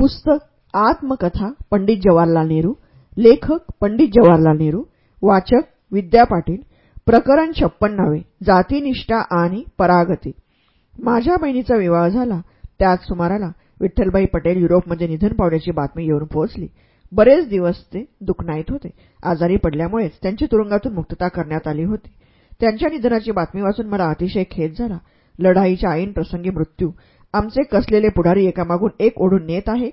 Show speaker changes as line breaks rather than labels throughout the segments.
पुस्तक आत्मकथा पंडित जवाहरलाल नेहरू लेखक पंडित जवाहरलाल नेहरू वाचक विद्या पाटील प्रकरण छप्पन्नावे जातीनिष्ठा आणि परागती. माझ्या बहिणीचा विवाह झाला. त्याच सुमाराला विठ्ठलबाई पटेल युरोपमध्ये निधन पावल्याची बातमी येऊन पोहोचली. बरेच दिवस ते दुखनाईत होते. आजारी पडल्यामुळेच त्यांची तुरुंगातून मुक्तता करण्यात आली होती. त्यांच्या निधनाची बातमी वाचून मला अतिशय खेद झाला. लढाईच्या ऐन प्रसंगी मृत्यू आमचे कसलेले पुढारी एकामागून एक ओढून नेत आहे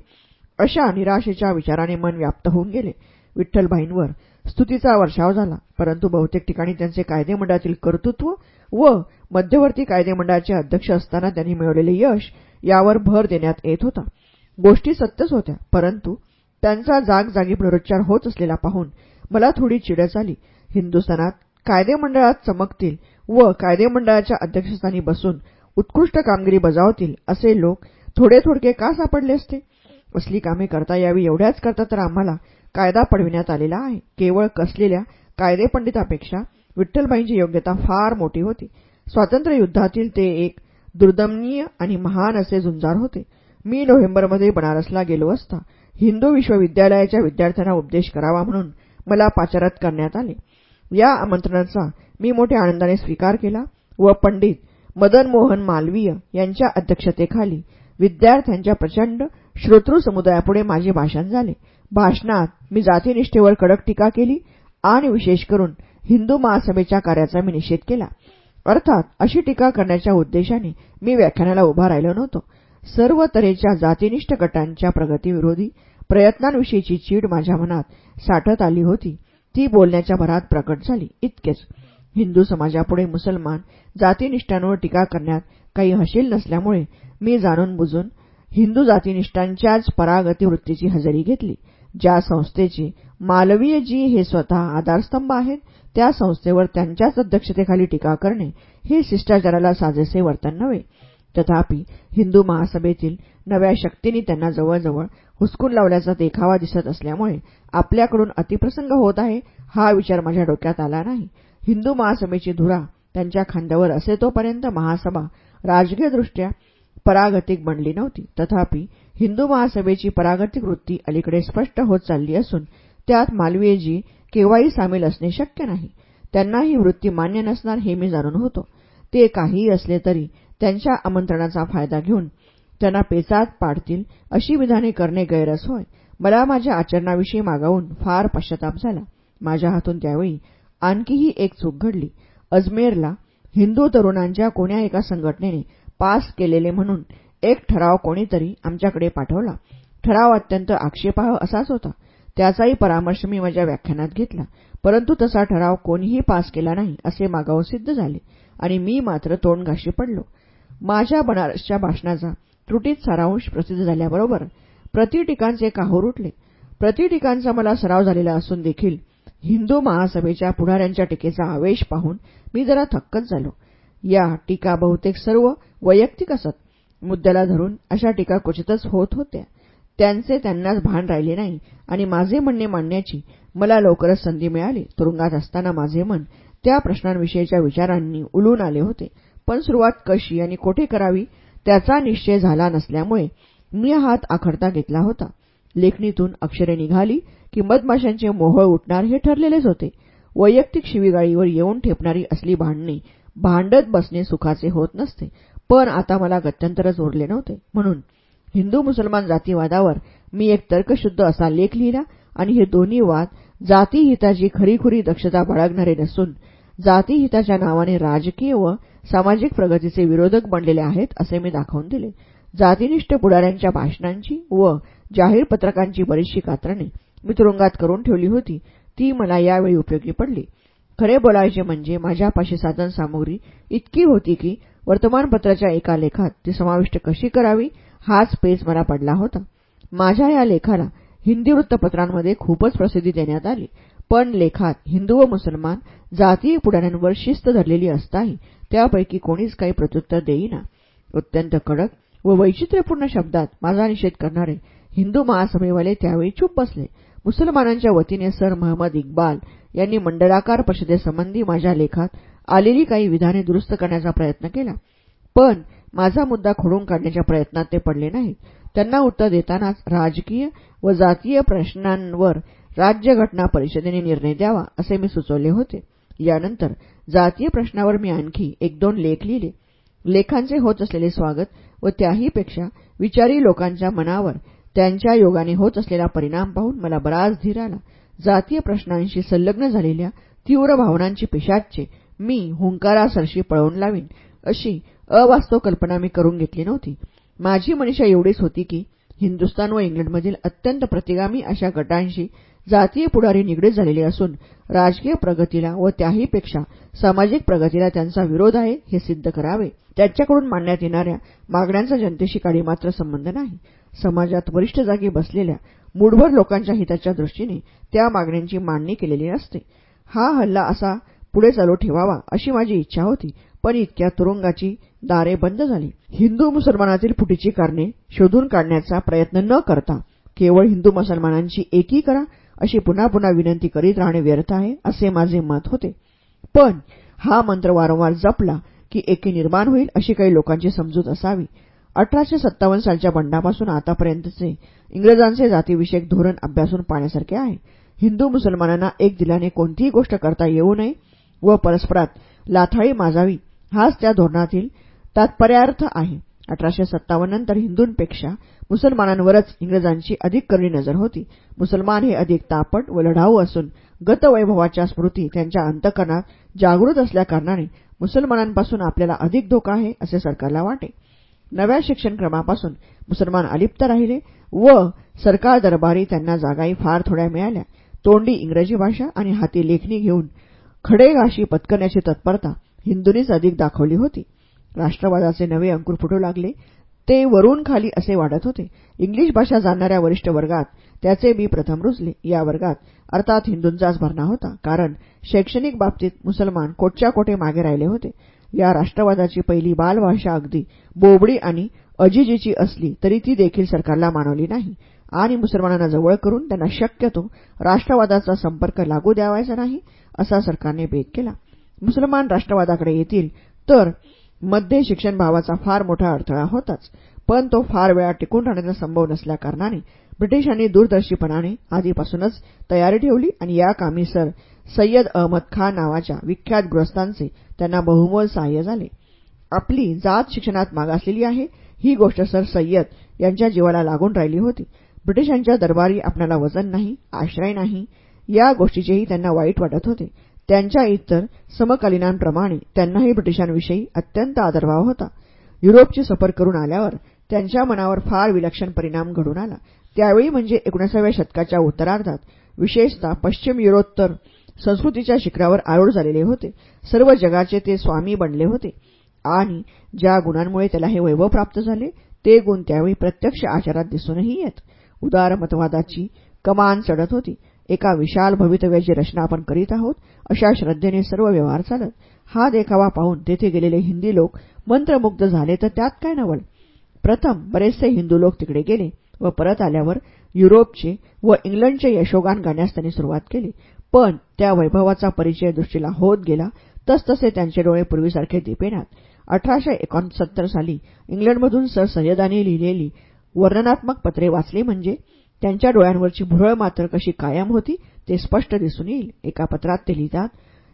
अशा निराशेच्या विचाराने मन व्याप्त होऊन गेले. विठ्ठलभाईंवर स्तुतीचा वर्षाव झाला परंतु बहुतेक ठिकाणी त्यांचे कायदेमंडळातील कर्तृत्व व मध्यवर्ती कायदेमंडळाचे अध्यक्ष असताना त्यांनी मिळवलेले यश यावर भर देण्यात येत होता. गोष्टी सत्यच होत्या परंतु त्यांचा जागजागी पुनरुच्चार होत असलेला पाहून मला थोडी चिडच आली. हिंदुस्थानात कायदेमंडळात चमकतील व कायदेमंडळाच्या अध्यक्षस्थानी बसून उत्कृष्ट कामगिरी बजावतील असे लोक थोडे थोडके का सापडले असते? असली कामे करता यावी एवढ्याच करता तर आम्हाला कायदा पडविण्यात आलेला आहे. केवळ कसलेल्या कायदेपंडितापेक्षा विठ्ठलबाईंची योग्यता फार मोठी होती. स्वातंत्र्ययुद्धातील ते एक दुर्दमनीय आणि महान असे झुंजार होते. मी नोव्हेंबरमध्ये बनारसला गेलो असता हिंदू विश्वविद्यालयाच्या विद्यार्थ्यांना उपदेश करावा म्हणून मला पाचारात करण्यात आले. या आमंत्रणाचा मी मोठ्या आनंदाने स्वीकार केला व पंडित मदन मोहन मालवीय यांच्या अध्यक्षतेखाली विद्यार्थ्यांच्या प्रचंड श्रोतृ समुदायापुढे माझे भाषण झाले. भाषणात मी जातीनिष्ठेवर कडक टीका केली आणि विशेष करून हिंदू महासभेच्या कार्याचा मी निषेध केला. अर्थात अशी टीका करण्याच्या उद्देशाने मी व्याख्यानाला उभा राहिलो नव्हतो. सर्व तऱ्हेच्या जातीनिष्ठ गटांच्या प्रगतीविरोधी प्रयत्नांविषयीची चीड माझ्या मनात साठत आली होती. ती बोलण्याच्या भरात प्रकट झाली. इतकेच. हिंदू समाजापुढे मुसलमान जातीनिष्ठांवर टीका करण्यात काही हशील नसल्यामुळे मी जाणून बुजून हिंदू जातीनिष्ठांच्याच परागती वृत्तीची हजेरी घेतली. ज्या संस्थेचे मालवीयजी हे स्वतः आधारस्तंभ आहेत त्या संस्थेवर त्यांच्याच अध्यक्षतेखाली टीका करणे हे शिष्टाचाराला साजेसे वर्तन नव्हे. तथापि हिंदू महासभेतील नव्या शक्तींनी त्यांना जवळजवळ हुसकून लावल्याचा देखावा दिसत असल्यामुळे आपल्याकडून अतिप्रसंग होत आहे हा विचार माझ्या डोक्यात आला नाही. हिंदू महासभेची धुरा त्यांच्या खांद्यावर असे तोपर्यंत महासभा राजकीयदृष्ट्या परागतिक बनली नव्हती. तथापि हिंदू महासभेची परागतिक वृत्ती अलीकडे स्पष्ट होत चालली असून त्यात मालवीयजी केव्हाही सामील असणे शक्य नाही. त्यांना ही वृत्ती मान्य नसणार हे मी जाणून होतो. ते काहीही असले तरी त्यांच्या आमंत्रणाचा फायदा घेऊन त्यांना पेचात पाडतील अशी विधाने करणे गैरच होय मला माझ्या आचरणाविषयी मागावून फार पश्चाताप झाला. माझ्या हातून त्यावेळी आणखीही एक चूक घडली. अजमेरला हिंदू तरुणांच्या कोण्या एका संघटनेने पास केलेले म्हणून एक ठराव कोणीतरी आमच्याकडे पाठवला. ठराव अत्यंत आक्षेपाह असाच होता. त्याचाही परामर्श मी माझ्या व्याख्यानात घेतला. परंतु तसा ठराव कोणीही पास केला नाही असे मागाव सिद्ध झाले आणि मी मात्र तोंडघाशी पडलो. माझ्या बनारसच्या भाषणाचा त्रुटीत सारांश प्रसिद्ध झाल्याबरोबर प्रतिटिकांचे काहूर उठले. प्रतिटिकांचा मला सराव झालेला असून देखील हिंदू महासभेच्या पुढाऱ्यांच्या टीकेचा आवेश पाहून मी जरा थक्कच झालो. या टीका बहुतेक सर्व वैयक्तिक असत. मुद्द्याला धरून अशा टीका क्वचितच होत होत्या. त्यांचे त्यांनाच भान राहिले नाही आणि माझे म्हणणे मांडण्याची मला लवकरच संधी मिळाली. तुरुंगात असताना माझे मन त्या प्रश्नांविषयीच्या विचारांनी उलून आले होते. पण सुरुवात कशी आणि कोठे करावी त्याचा निश्चय झाला नसल्यामुळे मी हात आखडता घेतला होता. लेखणीतून अक्षरे निघाली की मधमाशांचे मोहळ उठणार हे ठरलेलेच होते. वैयक्तिक शिवीगाळीवर येऊन ठेपणारी असली भांडणी भांडत बसणे सुखाचे होत नसते. पण आता मला गत्यंतरच उरले नव्हते. म्हणून हिंदू मुसलमान जातीवादावर मी एक तर्कशुद्ध असा लेख लिहिला आणि हे दोन्ही वाद जातीहिताची खरीखुरी दक्षता बाळगणारे नसून जातीहिताच्या नावाने राजकीय व सामाजिक प्रगतीचे विरोधक बनलेले आहेत असे मी दाखवून दिले. जातीनिष्ठ पुढाऱ्यांच्या भाषणांची व जाहीर पत्रकांची बरीचशी कात्रणे मी तुरुंगात करून ठेवली होती. ती मला यावेळी उपयोगी पडली. खरे बोलायचे म्हणजे माझ्यापाशी साधन सामुग्री इतकी होती की वर्तमानपत्राच्या एका लेखात ती समाविष्ट कशी करावी हाच पेच मला पडला होता. माझ्या या लेखाला हिंदी वृत्तपत्रांमध्ये खूपच प्रसिद्धी देण्यात आली. पण लेखात हिंदू व मुसलमान जातीय पुढाऱ्यांवर शिस्त धरलेली असताही त्यापैकी कोणीच काही प्रत्युत्तर देईना. अत्यंत कडक व वैचित्र्यपूर्ण शब्दात माझा निषेध करणारे हिंदू महासभेवाले त्यावेळी चूप बसले. मुसलमानांच्या वतीने सर महम्मद इक्बाल यांनी मंडळाकार परिषदेसंबंधी माझ्या लेखात आलेली काही विधाने दुरुस्त करण्याचा प्रयत्न केला. पण माझा मुद्दा खोडून काढण्याच्या प्रयत्नात ते पडले नाहीत. त्यांना उत्तर देतानाच राजकीय व जातीय प्रश्नांवर राज्य घटना परिषदेने निर्णय द्यावा असे मी सुचवले होते. यानंतर जातीय प्रश्नावर मी आणखी एक दोन लेख लिहिले. लेखांचे होत असलेले स्वागत व त्याहीपेक्षा विचारी लोकांच्या मनावर त्यांच्या योगाने होत असलेला परिणाम पाहून मला बराच धीर आला. जातीय प्रश्नांशी संलग्न झालेल्या तीव्र भावनांची पिशाचे मी हुंकारासरशी पळवून लावीन अशी अवास्तव कल्पना मी करून घेतली नव्हती. माझी मनीषा एवढीच होती की हिंदुस्तान व इंग्लंडमधील अत्यंत प्रतिगामी अशा गटांशी जातीय पुढारी निगडीत झालेले असून राजकीय प्रगतीला व त्याहीपेक्षा सामाजिक प्रगतीला त्यांचा विरोध आहे हे सिद्ध करावे. त्यांच्याकडून मांडण्यात येणाऱ्या मागण्यांचा जनतेशी काही मात्र संबंध नाही. समाजात वरिष्ठ जागी बसलेल्या मूडभर लोकांच्या हिताच्या दृष्टीने त्या मागण्यांची मांडणी केलेली असते. हा हल्ला असा पुढे चालू ठेवावा अशी माझी इच्छा होती पण इतक्या तुरुंगाची दारे बंद झाली. हिंदू मुसलमानातील फुटीची कारणे शोधून काढण्याचा प्रयत्न न करता केवळ हिंदू मुसलमानांची एकी करा अशी पुन्हा पुन्हा विनंती करीत राहणे व्यर्थ आहे असे माझे मत होते. पण हा मंत्र वारंवार जपला की एकी निर्माण होईल अशी काही लोकांची समजूत असावी. अठराशे सत्तावन्न सालच्या बंडापासून आतापर्यंतचे इंग्रजांचे जातीविषयक धोरण अभ्यासून पाहण्यासारखे आहे. हिंदू मुसलमानांना एक दिलाने कोणतीही गोष्ट करता येऊ नये व परस्परात लाथाळी माजावी हाच त्या धोरणातील तात्पर्यार्थ आहे. अठराशे सत्तावन्न नंतर हिंदूंपेक्षा मुसलमानांवरच इंग्रजांची अधिक करणी नजर होती. मुसलमान हे अधिक तापट व लढाऊ असून गतवैभवाच्या स्मृती त्यांच्या अंतकरणात जागृत असल्याकारणाने मुसलमानांपासून आपल्याला अधिक धोका आहे असे सरकारला वाटे. नव्या शिक्षणक्रमापासून मुसलमान अलिप्त राहिले व सरकार दरबारी त्यांना जागाही फार थोड्या मिळाल्या. तोंडी इंग्रजी भाषा आणि हाती लेखणी घेऊन खडेगाशी पत्करण्याची तत्परता हिंदूंनीच अधिक दाखवली होती. राष्ट्रवादाचे नवे अंकुर फुटू लागले. ते वरून खाली असे वाढत होते. इंग्लिश भाषा जाणणाऱ्या वरिष्ठ वर्गात त्याचे मी प्रथम रुजले. या वर्गात अर्थात हिंदूंचाच भरणा होता. कारण शैक्षणिक बाबतीत मुसलमान कोटच्या कोटे मागे राहिले होते? या राष्ट्रवादाची पहिली बालभाषा अगदी बोबडी आणि अजिजीची असली तरी ती देखील सरकारला मानवली नाही. आणि मुसलमानांना जवळ करून त्यांना शक्यतो राष्ट्रवादाचा संपर्क लागू द्यावायचा नाही असा सरकारने भेद केला. मुसलमान राष्ट्रवादाकडे येतील तर मध्ये शिक्षण भावाचा फार मोठा अडथळा होताच पण तो फार वेळा टिकून राहण्याचा संभव नसल्याकारणाने ब्रिटिशांनी दूरदर्शीपणाने आधीपासूनच तयारी ठेवली आणि या कामी सर सय्यद अहमद खान नावाच्या विख्यात ग्रस्तांचे त्यांना बहुमोल सहाय्य झाले. आपली जात शिक्षणात मागासलेली आहे ही गोष्ट सर सय्यद यांच्या जीवाला लागून राहिली होती. ब्रिटिशांच्या दरबारी आपल्याला वजन नाही आश्रय नाही या गोष्टीचेही त्यांना वाईट वाटत होते. त्यांच्या इतर समकालीनांप्रमाणे त्यांनाही ब्रिटिशांविषयी अत्यंत आदरभाव होता. युरोपची सफर करून आल्यावर त्यांच्या मनावर फार विलक्षण परिणाम घडून आला. त्यावेळी म्हणजे एकोणीसाव्या शतकाच्या उत्तरार्धात विशेषतः पश्चिम युरोत्तर संस्कृतीच्या शिखरावर आरूढ झालेले होते. सर्व जगाचे ते स्वामी बनले होते. आणि ज्या गुणांमुळे त्याला हे वैभव प्राप्त झाले ते गुण त्यावेळी प्रत्यक्ष आचारात दिसूनही येत. उदारमतवादाची कमान चढत होती. एका विशाल भवितव्याची रचना आपण करीत आहोत अशा श्रद्धेने सर्व व्यवहार चालत. हा देखावा पाहून तेथे गेलेले हिंदी लोक मंत्रमुग्ध झाले तर त्यात काय नवल? प्रथम बरेचसे हिंदू लोक तिकडे गेले व परत आल्यावर युरोपचे व इंग्लंडचे यशोगान गाण्यास त्यांनी सुरुवात केली. पण त्या वैभवाचा परिचय दृष्टीला होत गेला तसतसे त्यांचे डोळे पूर्वीसारखे दिपेनात. अठराशे एकोणसत्तर साली इंग्लंडमधून सर सय्यदांनी लिहिलेली वर्णनात्मक पत्रे वाचली म्हणजे त्यांच्या डोळ्यांवरची भुरळ मात्र कशी कायम होती ते स्पष्ट दिसून येईल. एका पत्रात ते लिहितात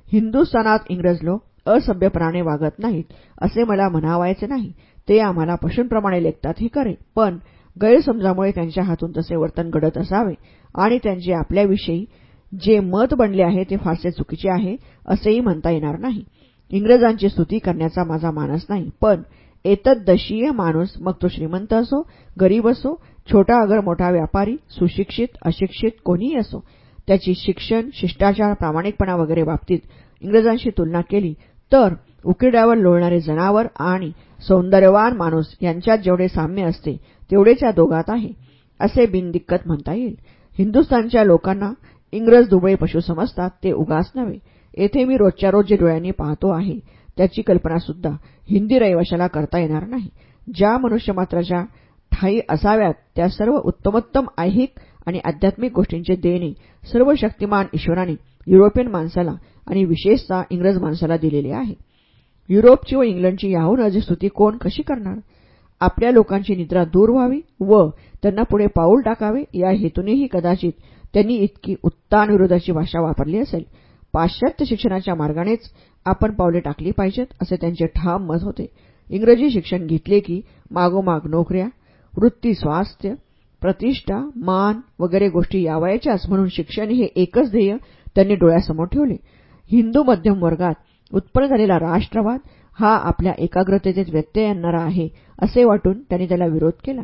हिंदुस्थानात इंग्रज लोक असभ्यपणाने वागत नाहीत असे मला म्हणावायचे नाही. ते आम्हाला पशूंप्रमाणे लेखतात हे करे पण गैरसमजामुळे त्यांच्या हातून तसे वर्तन घडत असावे आणि त्यांचे आपल्याविषयी जे मत बनले आहे ते फारसे चुकीचे आहे असेही म्हणता येणार नाही. इंग्रजांची स्तुती करण्याचा माझा मानस नाही पण एतद्दशीय माणूस मग तो श्रीमंत असो गरीब असो छोटा अगर मोठा व्यापारी सुशिक्षित अशिक्षित कोणीही असो त्याची शिक्षण शिष्टाचार प्रामाणिकपणा वगैरे बाबतीत इंग्रजांशी तुलना केली तर उकिरड्यावर लोळणारे जनावर आणि सौंदर्यवान माणूस यांच्यात जेवढे साम्य असते तेवढेच या दोघात आहे असे बिनदिक्कत म्हणता येईल. हिंदुस्थानच्या लोकांना इंग्रज दुबळे पशु समजतात ते उगाच नव्हे. येथे मी रोजच्या रोज जे डोळ्यांनी पाहतो आहे त्याची कल्पनासुद्धा हिंदी रहिवाशाला करता येणार नाही. ज्या मनुष्यमात्राच्या ठाई असाव्यात त्या सर्व उत्तमोत्तम ऐहिक आणि आध्यात्मिक गोष्टींचे देणे सर्व शक्तिमान ईश्वराने युरोपियन माणसाला आणि विशेषतः इंग्रज माणसाला दिलेले आहे. युरोपची व इंग्लंडची याहून अधिक स्तुती कोण कशी करणार? आपल्या लोकांची निद्रा दूर व्हावी व त्यांना पुढे पाऊल टाकावे या हेतूनेही कदाचित त्यांनी इतकी उत्तानविरोधाची भाषा वापरली असेल. पाश्चात्य शिक्षणाच्या मार्गानेच आपण पावले टाकली पाहिजेत असे त्यांचे ठाम मत होते. इंग्रजी शिक्षण घेतले की मागोमाग नोकऱ्या वृत्ती स्वास्थ्य प्रतिष्ठा मान वगैरे गोष्टी यावायच्याच म्हणून शिक्षण हे एकच ध्येय त्यांनी डोळ्यासमोर ठेवले. हिंदू मध्यम वर्गात उत्पन्न झालेला राष्ट्रवाद हा आपल्या एकाग्रतेत व्यत्यय आणणारा आहे असे वाटून त्यांनी त्याला विरोध केला.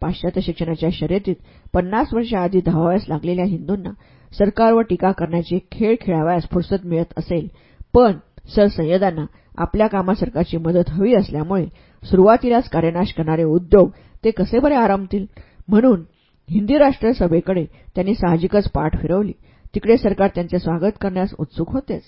पाश्चात्य शिक्षणाच्या शर्यतीत पन्नास वर्षाआधी धावाव्यास लागलेल्या हिंदूंना सरकारवर टीका करण्याचे खेळ खेळावयास फुरसत मिळत असेल. पण सर सय्यदांना आपल्या कामात सरकारची मदत हवी असल्यामुळे सुरुवातीलाच कार्यनाश करणारे उद्योग ते कसे बरे आरामतील? म्हणून हिंदी राष्ट्र सभेकडे त्यांनी साहजिकच पाठ फिरवली. तिकडे सरकार त्यांचे स्वागत करण्यास उत्सुक होतेच.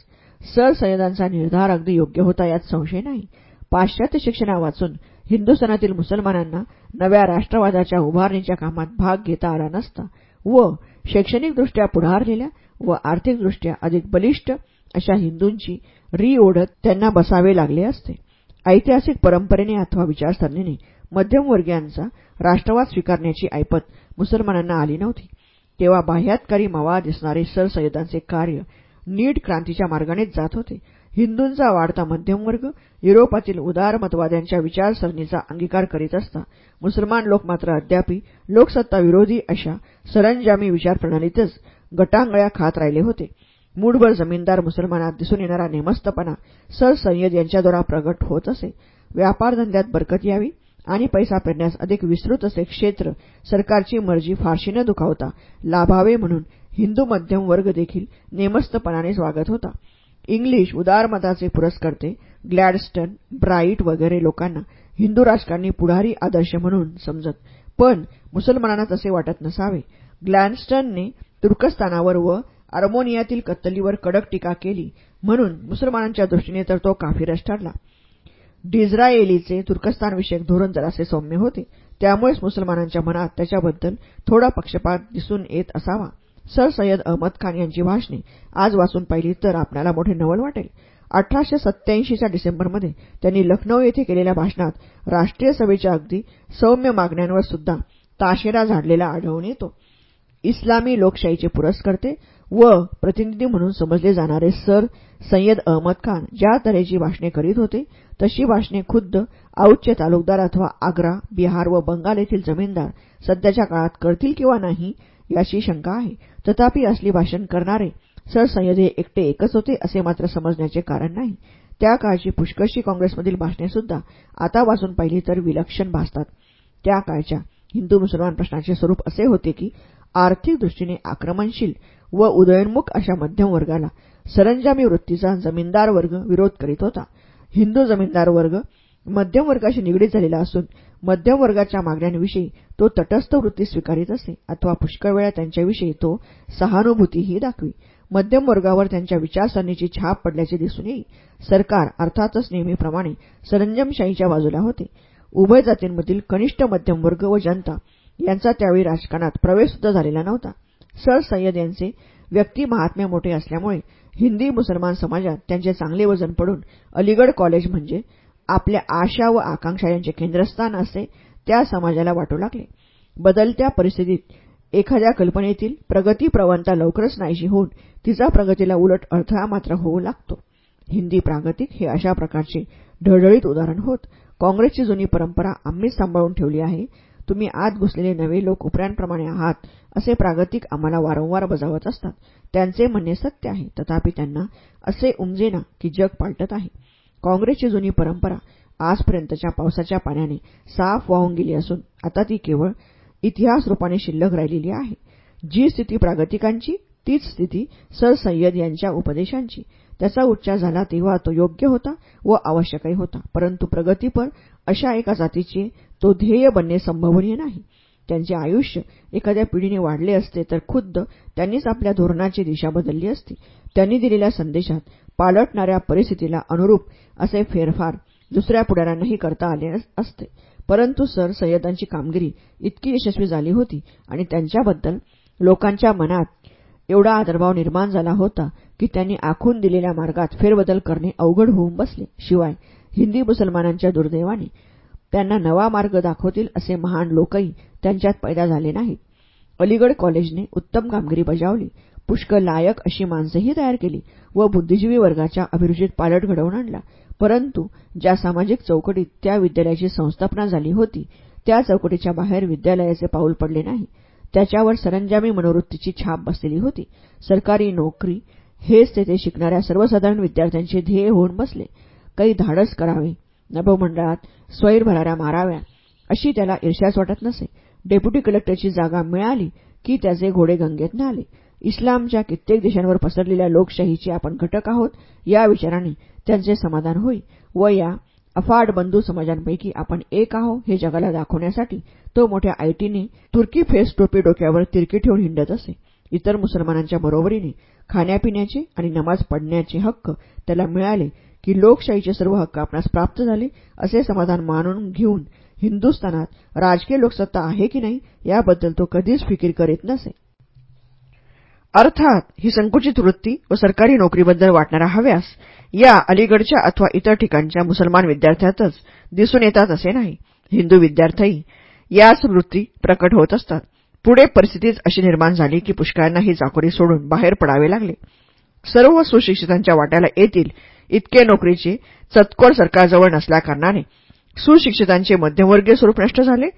सर सय्यदांचा निर्धार अगदी योग्य होता यात संशय नाही. पाश्चात्य शिक्षणा वाचून हिंदुस्थानातील मुसलमानांना नव्या राष्ट्रवादाच्या उभारणीच्या कामात भाग घेता आला नसता व शैक्षणिकदृष्ट्या पुढारलेल्या व आर्थिकदृष्ट्या अधिक बलिष्ठ अशा हिंदूंची री ओढत त्यांना बसावे लागले असते. ऐतिहासिक परंपरेने अथवा विचारसरणीने मध्यमवर्गीयांचा राष्ट्रवाद स्वीकारण्याची ऐपत मुसलमानांना आली नव्हती. तेव्हा बाह्यातकारी मावा दिसणारे सर सय्यदांचे कार्य नीट क्रांतीच्या मार्गानेच जात होते. हिंदूंचा वाढता मध्यमवर्ग युरोपातील उदारमतवाद्यांच्या विचारसरणीचा अंगीकार करीत असता मुसलमान लोक मात्र अद्यापी लोकसत्ताविरोधी अशा सरंजामी विचारप्रणालीतच गटांगळ्या खात राहिले होते. मूठभर जमीनदार मुसलमानात दिसून येणारा नेमस्तपणा सर सय्यद यांच्याद्वारा प्रगट होत असे. व्यापारधंद्यात बरकत यावी आणि पैसा पेरण्यास अधिक विस्तृत असे क्षेत्र सरकारची मर्जी फारशी न दुखावता लाभावे म्हणून हिंदू मध्यम वर्ग देखील नेमस्तपणाने वागत होता. इंग्लिश उदारमताचे पुरस्कर्ते ग्लॅडस्टन ब्राईट वगैरे लोकांना हिंदू राजकारणी पुढारी आदर्श म्हणून समजत. पण मुसलमानांना तसे वाटत नसावे. ग्लॅडस्टनने तुर्कस्तानावर व आर्मोनियातील कत्तलीवर कडक टीका केली म्हणून मुसलमानांच्या दृष्टीने तर तो काफिरच ठरला. डिझ्राएलीचे तुर्कस्तानविषयक धोरण जरासे सौम्य होते. त्यामुळेच मुसलमानांच्या मनात त्याच्याबद्दल थोडा पक्षपात दिसून येत असावा. सर सय्यद अहमद खान यांची भाषणे आज वाचून पाहिली तर आपल्याला मोठे नवल वाटेल. अठराशे सत्याऐंशीच्या डिसेंबरमध्ये त्यांनी लखनौ येथे केलेल्या भाषणात राष्ट्रीय सभेच्या अगदी सौम्य मागण्यांवर सुद्धा ताशेरा झाडलेला आढळून येतो. इस्लामी लोकशाहीचे पुरस्कर्ते व प्रतिनिधी म्हणून समजले जाणारे सर सय्यद अहमद खान ज्या तऱ्हेची भाषणे करीत होते तशी भाषणे खुद्द औच्च तालुकदार अथवा आग्रा बिहार व बंगाल येथील जमीनदार सध्याच्या काळात करतील किंवा नाही याची शंका आहे. तथापि असली भाषण करणारे सर सय्यद एकटे एकच होते असे मात्र समजण्याचे कारण नाही. त्या काळची पुष्कळशी काँग्रेसमधील भाषणे सुद्धा आता वाचून पाहिली तर विलक्षण भासतात. त्या काळच्या हिंदू मुसलमान प्रश्नाचे स्वरूप असे होते की आर्थिक दृष्टीने आक्रमणशील व उदयोन्मुख अशा मध्यम वर्गाला सरंजामी वृत्तीचा जमीनदार वर्ग विरोध करीत होता. हिंदू जमीनदार वर्ग मध्यम वर्गाशी निगडीत झालेला असून मध्यम वर्गाच्या मागण्यांविषयी तो तटस्थ वृत्ती स्वीकारित असे अथवा पुष्कळ वेळा त्यांच्याविषयी तो सहानुभूतीही दाखवी. मध्यम वर्गावर त्यांच्या विचारसरणीची छाप पडल्याचे दिसून येई. सरकार अर्थातच नेहमीप्रमाणे सरंजमशाहीच्या बाजूला होते. उभय जातींमधील कनिष्ठ मध्यमवर्ग व जनता यांचा त्यावेळी राजकारणात प्रवेशसुद्धा झालेला नव्हता. सर सय्यद यांचे व्यक्ती महात्म्य मोठे असल्यामुळे हिंदी मुसलमान समाजात त्यांचे चांगले वजन पडून अलीगड कॉलेज म्हणजे आपल्या आशा व आकांक्षा यांचे केंद्रस्थान असे त्या समाजाला वाटू लागले. बदलत्या परिस्थितीत एखाद्या कल्पनेतील प्रगतीप्रवणता लवकरच नाहीशी होऊन तिचा प्रगतीला उलट अडथळा मात्र होऊ लागतो. हिंदी प्रागतिक हे अशा प्रकारचे ढळढळीत उदाहरण होत. काँग्रेसची जुनी परंपरा आम्हीच सांभाळून ठेवली आहे. तुम्ही आत घुसलेले नवे लोक उपऱ्यांप्रमाणे आहात असे प्रागतिक आम्हाला वारंवार बजावत असतात. त्यांचे म्हणणे सत्य आहे. तथापि त्यांना असे उमजेना की जग पालटत आहे. काँग्रेसची जुनी परंपरा आजपर्यंतच्या पावसाच्या पाण्याने साफ वाहून गेली असून आता ती केवळ इतिहास रूपाने शिल्लक राहिलेली आहे. जी स्थिती प्रागतिकांची तीच स्थिती सर सय्यद यांच्या उपदेशांची. त्याचा उच्चार झाला तेव्हा तो योग्य होता व आवश्यकही होता. परंतु प्रगतीपर अशा एका जातीचे तो ध्येय बनणे संभवनीय नाही. त्यांचे आयुष्य एखाद्या पिढीने वाढले असते तर खुद्द त्यांनीच आपल्या धोरणाची दिशा बदलली असती. त्यांनी दिलेल्या संदेशात पालटणाऱ्या परिस्थितीला अनुरूप असे फेरफार दुसऱ्या पुढाऱ्यांनाही करता आले असते. परंतु सर सय्यदांची कामगिरी इतकी यशस्वी झाली होती आणि त्यांच्याबद्दल लोकांच्या मनात एवढा आदरभाव निर्माण झाला होता की त्यांनी आखून दिलेल्या मार्गात फेरबदल करणे अवघड होऊन बसले. शिवाय हिंदी मुसलमानांच्या दुर्दैवाने त्यांना नवा मार्ग दाखवतील असे महान लोकही त्यांच्यात पैदा झाले नाहीत. अलीगड कॉलेजने उत्तम कामगिरी बजावली. पुष्कळ लायक अशी माणसेही तयार केली व बुद्धिजीवी वर्गाच्या अभिरुचीत पालट घडवून आणला. परंतु ज्या सामाजिक चौकटीत त्या विद्यालयाची संस्थापना झाली होती त्या चौकटीच्या बाहेर विद्यालयाचे पाऊल पडले नाही. त्याच्यावर सरंजामी मनोवृत्तीची छाप बसलेली होती. सरकारी नोकरी हेच तेथे शिकणाऱ्या सर्वसाधारण विद्यार्थ्यांचे ध्येय होऊन बसले. काही धाडस करावे नभोमंडळात स्वैर भराऱ्या माराव्या अशी त्याला ईर्ष्याच वाटत नसे. डेप्युटी कलेक्टरची जागा मिळाली की त्याचे घोडे गंगेत नाले इस्लामच्या कित्येक देशांवर पसरलेल्या लोकशाहीचे आपण घटक आहोत या विचाराने त्यांचे समाधान होई व या अफाट बंधू समाजांपैकी आपण एक आहो हे जगाला दाखवण्यासाठी तो मोठ्या आयटीने तुर्की फेस टोपी डोक्यावर तिरकी ठेवून हिंडत असे. इतर मुसलमानांच्या बरोबरीने खाण्यापिण्याचे आणि नमाज पडण्याचे हक्क त्याला मिळाले की लोकशाहीचे सर्व हक्क आपणास प्राप्त झाले असे समाधान मानून घेऊन हिंदुस्थानात राजकीय लोकसत्ता आहे की नाही याबद्दल तो कधीच फिकीर करीत नसे. अर्थात ही संकुचित वृत्ती व सरकारी नोकरीबद्दल वाटणारा हव्यास या अलीगडच्या अथवा इतर ठिकाणच्या मुसलमान विद्यार्थ्यातच दिसून येतात असे नाही. हिंदू विद्यार्थ्यही याच वृत्ती प्रकट होत असतात. पुढे परिस्थितीच अशी निर्माण झाली की पुष्कळांना ही चाकोरी सोडून बाहेर पडावे लागले. सर्व सुशिक्षितांच्या वाट्याला येतील इतके नोकरीचे चतकोर सरकारजवळ नसल्याकारणाने सुशिक्षितांचे मध्यमवर्गीय स्वरूप नष्ट झाले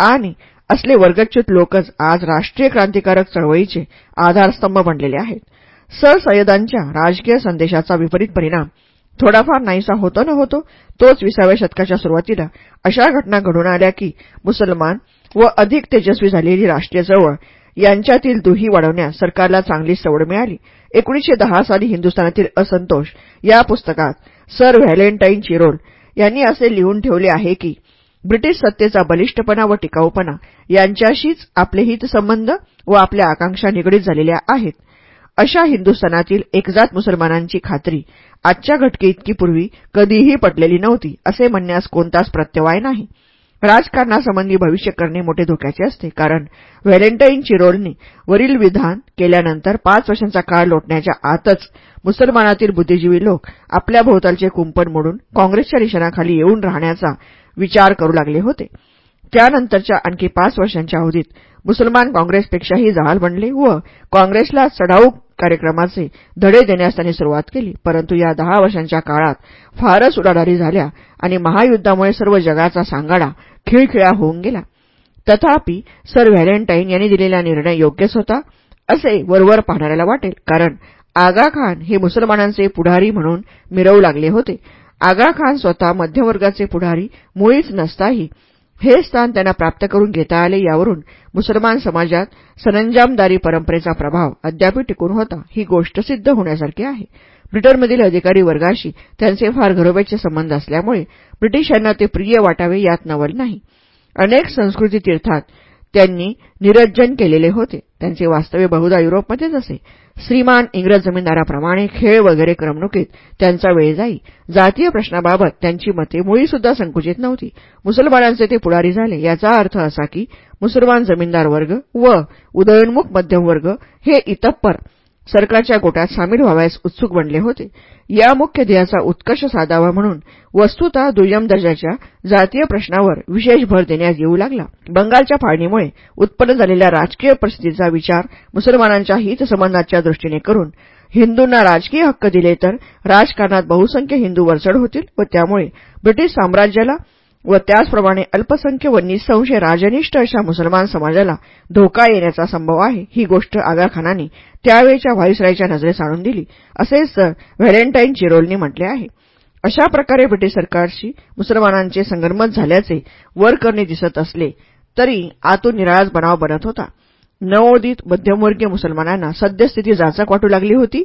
आणि असले वर्गच्युत लोकच आज राष्ट्रीय क्रांतिकारक चळवळीचे आधारस्तंभ बनलेले आहेत. सर सय्यदांच्या राजकीय संदेशाचा विपरीत परिणाम थोडाफार नाहीसा होतो न होतो तोच विसाव्या शतकाच्या सुरुवातीला अशा घटना घडून आल्या की मुसलमान व अधिक तेजस्वी झालेली राष्ट्रीय चळवळ यांच्यातील दुही वाढवण्यास सरकारला चांगली सवड मिळाली. एकोणीशे दहा साली हिंदुस्थानातील असंतोष या पुस्तकात सर व्हॅलेंटाईन चिरोल यांनी असे लिहून ठेवले आहे की ब्रिटिश सत्तेचा बलिष्ठपणा व टिकाऊपणा यांच्याशीच आपले हितसंबंध व आपल्या आकांक्षा निगडीत झालेल्या आहेत. अशा हिंदुस्थानातील एकजात मुसलमानांची खात्री आजच्या घटकेइतकी पूर्वी कधीही पटलेली नव्हती असे म्हणण्यास कोणताच प्रत्यवाय नाही. राजकारणासंबंधी भविष्य करणे मोठे धोक्याचे असते कारण व्हॅलेंटाईन चिरोलने वरील विधान केल्यानंतर पाच वर्षांचा काळ लोटण्याच्या आतच मुसलमानातील बुद्धिजीवी लोक आपल्या भोवतालचे कुंपण मोडून काँग्रेसच्या निशाणाखाली येऊन राहण्याचा विचार करू लागले होते. त्यानंतरच्या आणखी पाच वर्षांच्या अवधीत मुसलमान काँग्रेसपेक्षाही जहाल बनले व काँग्रेसला चढाऊ कार्यक्रमाचे धडे देण्यास त्यांनी सुरुवात केली. परंतु या दहा वर्षांच्या काळात फारच उडाडारी झाल्या आणि महायुद्धामुळे सर्व जगाचा सांगाडा खिळखिळा होऊन गेला. तथापि सर व्हॅलेंटाईन यांनी दिलेला निर्णय योग्यच होता असे वरवर पाहणाऱ्याला वाटेल. कारण आगा खान हे मुसलमानांचे पुढारी म्हणून मिरवू लागले होते. आगा खान स्वतः मध्यमवर्गाचे पुढारी मुळीच नसताही हे स्थान त्यांना प्राप्त करून घेता आले यावरून मुसलमान समाजात सरंजामदारी परंपरेचा प्रभाव अद्याप टिकून होता. ही गोष्ट सिद्ध होण्यासारखी आहे. ब्रिटनमधील अधिकारी वर्गाशी त्यांचे फार घरोब्याचे संबंध असल्यामुळे ब्रिटिशांना ते प्रिय वाटावे यात नवल नाही. अनेक संस्कृती तीर्थात त्यांनी निरज्जन केलेले होते. त्यांचे वास्तव्य बहुधा युरोपमध्येच असे. श्रीमान इंग्रज जमीनदाराप्रमाणे खेळ वगैरे करमणुकीत त्यांचा वेळ जाई. जातीय प्रश्नाबाबत त्यांची मते मुळीसुद्धा संकुचित नव्हती. मुसलमानांचे ते पुढारी झाले. याचा अर्थ असा की मुसलमान जमीनदार वर्ग व उदयोन्मुख मध्यम वर्ग हे इतप्पर सरकारच्या गोटात सामील व्हावयास उत्सुक बनले होते. या मुख्य ध्येयाचा उत्कर्ष साधावा म्हणून वस्तुतः दुय्यम दर्जाच्या जातीय प्रश्नावर विशेष भर देण्यात येऊ लागला. बंगालच्या फाळणीमुळे उत्पन्न झालेल्या राजकीय परिस्थितीचा विचार मुसलमानांच्या हितसंबंधाच्या दृष्टीने करून हिंदूंना राजकीय हक्क दिले तर राजकारणात बहुसंख्य हिंदू वरचढ होतील व त्यामुळे ब्रिटिश साम्राज्याला व त्याचप्रमाणे अल्पसंख्य व निसंशय राजनिष्ठ अशा मुसलमान समाजाला धोका येण्याचा संभव आहे ही गोष्ट आगाखानाने त्यावेळच्या व्हाईसरायच्या नजरेस आणून दिली असे सर व्हॅलेंटाईन चिरोलनी म्हटले आहे. अशा प्रकारे ब्रिटिश सरकारशी मुसलमानांचे संगनमत झाल्याचे वर करणे दिसत असले तरी आतून निराळाच बनाव बनत होता. नवोदित मध्यमवर्गीय मुसलमानांना सद्यस्थिती जाचक वाटू लागली होती.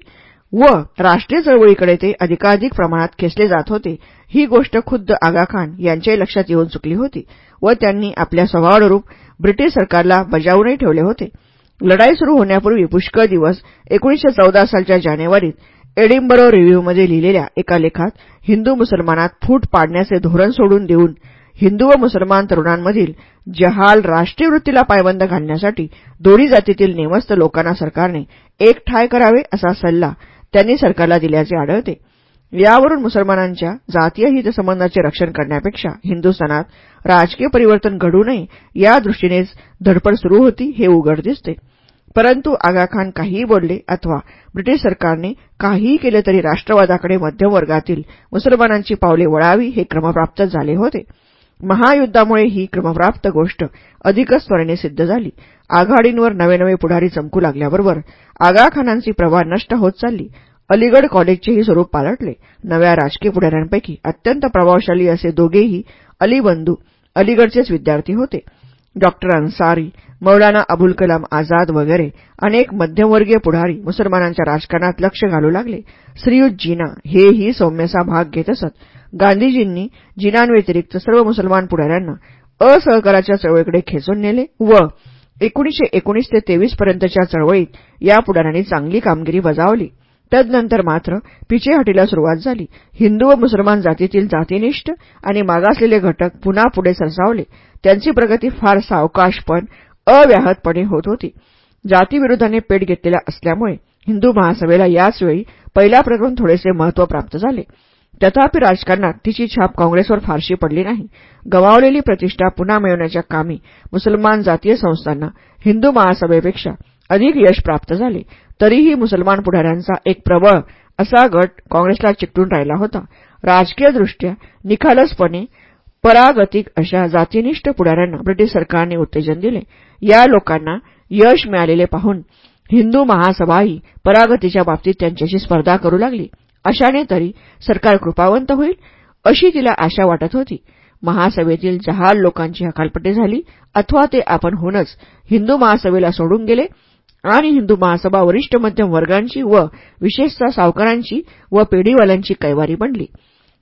व राष्ट्रीय चळवळीकडे ते अधिकाधिक प्रमाणात खेचले जात होते. ही गोष्ट खुद्द आगाखान यांच्याही लक्षात येऊन चुकली होती व त्यांनी आपल्या स्वभावानुरूप ब्रिटिश सरकारला बजावूनही ठेवले होते. लढाई सुरू होण्यापूर्वी पुष्कळ दिवस एकोणीशे चौदा सालच्या जानेवारीत एडिंबरो रिव्ह्यूमध्ये लिहिलेल्या एका लेखात हिंदू मुसलमानात फूट पाडण्याचे धोरण सोडून देऊन हिंदू व मुसलमान तरुणांमधील जहाल राष्ट्रीय वृत्तीला पायबंद घालण्यासाठी दोन्ही जातीतील नेमस्त लोकांना सरकारने एक ठाय करावे असा सल्ला त्यांनी सरकारला दिल्याचे आढळते. यावरून मुसलमानांच्या जातीय हितसंबंधाचे रक्षण करण्यापेक्षा हिंदुस्थानात राजकीय परिवर्तन घडू नये या दृष्टीनेच धडपड सुरू होती हे उघड दिसते. परंतु आगाखान काहीही बोलले अथवा ब्रिटिश सरकारने काहीही केले तरी राष्ट्रवादाकडे मध्यमवर्गातील मुसलमानांची पावले वळावी हे क्रमप्राप्त झाले होते. महायुद्धामुळे ही क्रमप्राप्त गोष्ट अधिकच त्वरेने सिद्ध झाली. आघाडींवर नवे नवे पुढारी चमकू लागल्याबरोबर आगाखानांची प्रभा नष्ट होत चालली. अलीगड कॉलेजचेही स्वरूप पालटले. नव्या राजकीय पुढाऱ्यांपैकी अत्यंत प्रभावशाली असे दोघेही अलीबंधू अलीगडचेच विद्यार्थी होते. डॉक्टर अन्सारी मौलाना अबुल कलाम आझाद वगैरे अनेक मध्यमवर्गीय पुढारी मुसलमानांच्या राजकारणात लक्ष घालू लागले. श्रीयुत जीना हेही सौम्यसा भाग घेत असत. गांधीजींनी जिनांव्यतिरिक्त सर्व मुसलमान पुढाऱ्यांना असहकाराच्या चळवळीकडे खेचून नेले व एकोणीशे एकोणीस ते तेवीस पर्यंतच्या चळवळीत या पुढाऱ्यांनी चांगली कामगिरी बजावली. तदनंतर मात्र पिछेहाटीला सुरुवात झाली. हिंदू व मुसलमान जातीतील जातीनिष्ठ आणि मागासलेले घटक पुन्हा पुढे सरसावले. त्यांची प्रगती फार सावकाश पण अव्याहतपणे होत होती. जातीविरोधाने पेट घेतलेला असल्यामुळे हिंदू महासभेला याचवेळी पहिल्या प्रथम थोडेसे महत्त्व प्राप्त झाले. तथापि राजकारणात तिची छाप काँग्रेसवर फारशी पडली नाही. गमावलेली प्रतिष्ठा पुन्हा मिळवण्याच्या कामी मुसलमान जातीय संस्थांना हिंदू महासभेपेक्षा अधिक यश प्राप्त झाले तरीही मुसलमान पुढाऱ्यांचा एक प्रबळ असा गट काँग्रेसला चिकटून राहिला होता. राजकीयदृष्ट्या निखालसपणे परागतिक अशा जातीनिष्ठ पुढाऱ्यांना ब्रिटिश सरकारने उत्तेजन दिले. या लोकांना यश मिळालेले पाहून हिंदू महासभाही परागतीच्या बाबतीत त्यांच्याशी स्पर्धा करू लागली. अशाने तरी सरकार कृपावंत होईल अशी तिला आशा वाटत होती. महासभेतील जहाल लोकांची हकालपट्टी झाली अथवा ते आपण होऊनच हिंदू महासभेला सोडून गेले आणि हिंदू महासभा वरिष्ठ मध्यम वर्गांची व विशेषतः सावकारांची व पेढीवाल्यांची कैवारी बनली.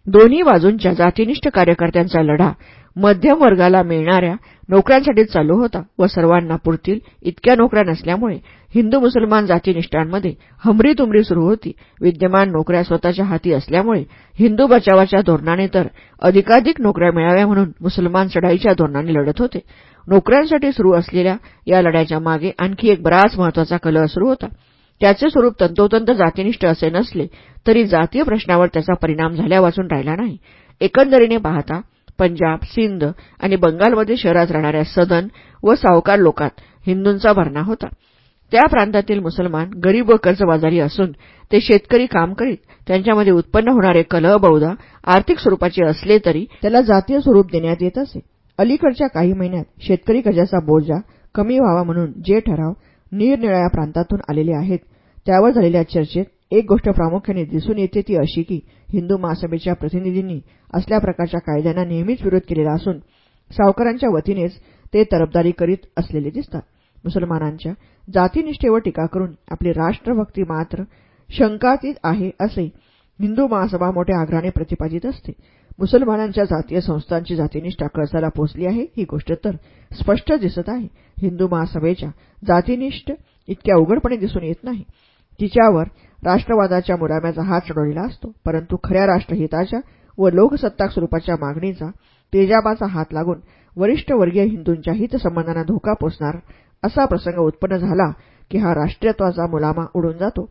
दोन्ही बाजूंच्या जातीनिष्ठ कार्यकर्त्यांचा लढा मध्यम वर्गाला मिळणाऱ्या नोकऱ्यांसाठी चालू होता व सर्वांना पुरतील इतक्या नोकऱ्या नसल्यामुळे हिंदू मुसलमान जातीनिष्ठांमध्ये हमरीतुमरी सुरू होती. विद्यमान नोकऱ्या स्वतःच्या हाती असल्यामुळे हिंदू बचावाच्या धोरणाने तर अधिकाधिक नोकऱ्या मिळाव्या म्हणून मुसलमान चढाईच्या धोरणाने लढत होते. नोकऱ्यांसाठी सुरू असलेल्या या लढ्याच्या मागे आणखी एक बराच महत्त्वाचा कलह सुरू होता. त्याचे स्वरूप तंतोतंत जातीनिष्ठ असे नसले तरी जातीय प्रश्नावर त्याचा परिणाम झाल्यावाचून राहिला नाही. एकंदरीने पाहता पंजाब सिंध आणि बंगालमध्ये शहरात राहणाऱ्या सदन व सावकार लोकात हिंदूंचा भरणा होता. त्या प्रांतातील मुसलमान गरीब व कर्जबाजारी असून ते शेतकरी काम करीत त्यांच्यामध्ये उत्पन्न होणारे कलह बहुधा आर्थिक स्वरूपाचे असले तरी त्याला जातीय स्वरूप देण्यात येत असे. अलीकडच्या काही महिन्यात शेतकरी कर्जाचा बोजा कमी व्हावा म्हणून जे ठराव निरनिराळ्या प्रांतातून आलेले आहेत त्यावर झालेल्या चर्चेत एक गोष्ट प्रामुख्याने दिसून येते ती अशी की हिंदू महासभेच्या प्रतिनिधींनी असल्या प्रकारच्या कायद्यांना नेहमीच विरोध केलेला असून सावकारांच्या वतीनेच ते तरबदारी करीत असलेले दिसतात. मुसलमानांच्या जातीनिष्ठेवर टीका करून आपली राष्ट्रभक्ती मात्र शंकातीत आहे असे हिंदू महासभा मोठ्या आग्रहाने प्रतिपादित असते. मुसलमानांच्या जातीय संस्थांची जातीनिष्ठा कळसाला पोचली आहे ही गोष्ट तर स्पष्ट दिसत आहे. हिंदू महासभेच्या जातीनिष्ठ इतक्या उघडपणे दिसून येत नाही. तिच्यावर राष्ट्रवादाच्या मुराम्याचा हात चढवलेला असतो परंतु खऱ्या राष्ट्रहिताच्या व लोकसत्ताक स्वरूपाच्या मागणीचा तेजाबाचा हात लागून वरिष्ठ वर्गीय हिंदूंच्या हितसंबंधांना धोका पोचणार असा प्रसंग उत्पन्न झाला की हा राष्ट्रीयत्वाचा मुलामा उडून जातो.